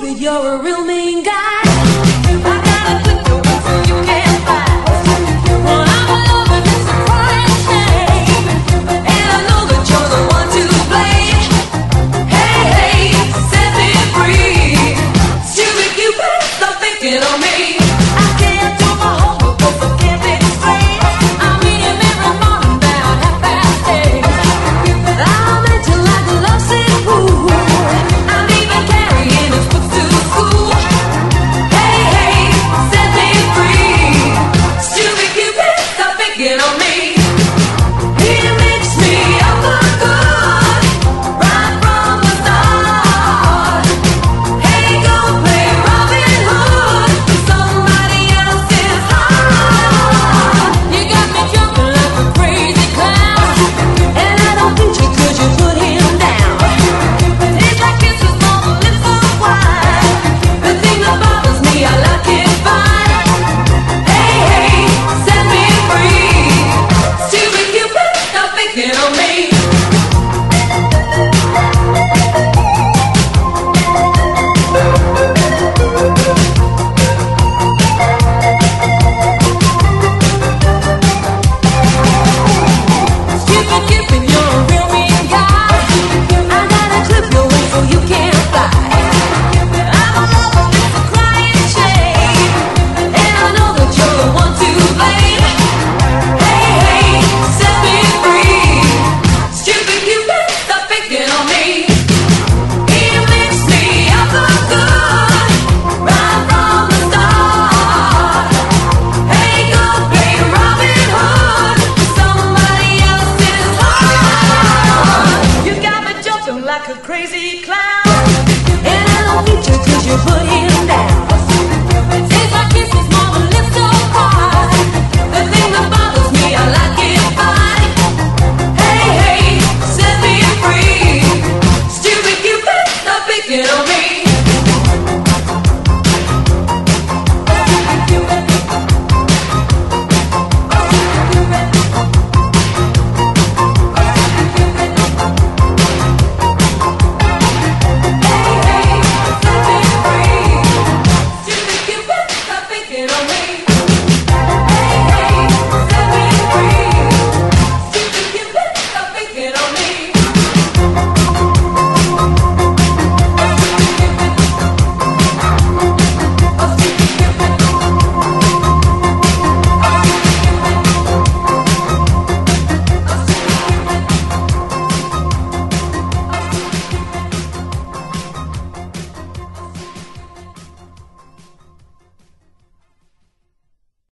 but you're a real mean guy. I gotta you can't. Well, I'm a lover, a. And I know that you're the one to blame. Hey, hey, set me free. Stop thinking on me. like a crazy clown. And I love you cause you put him down.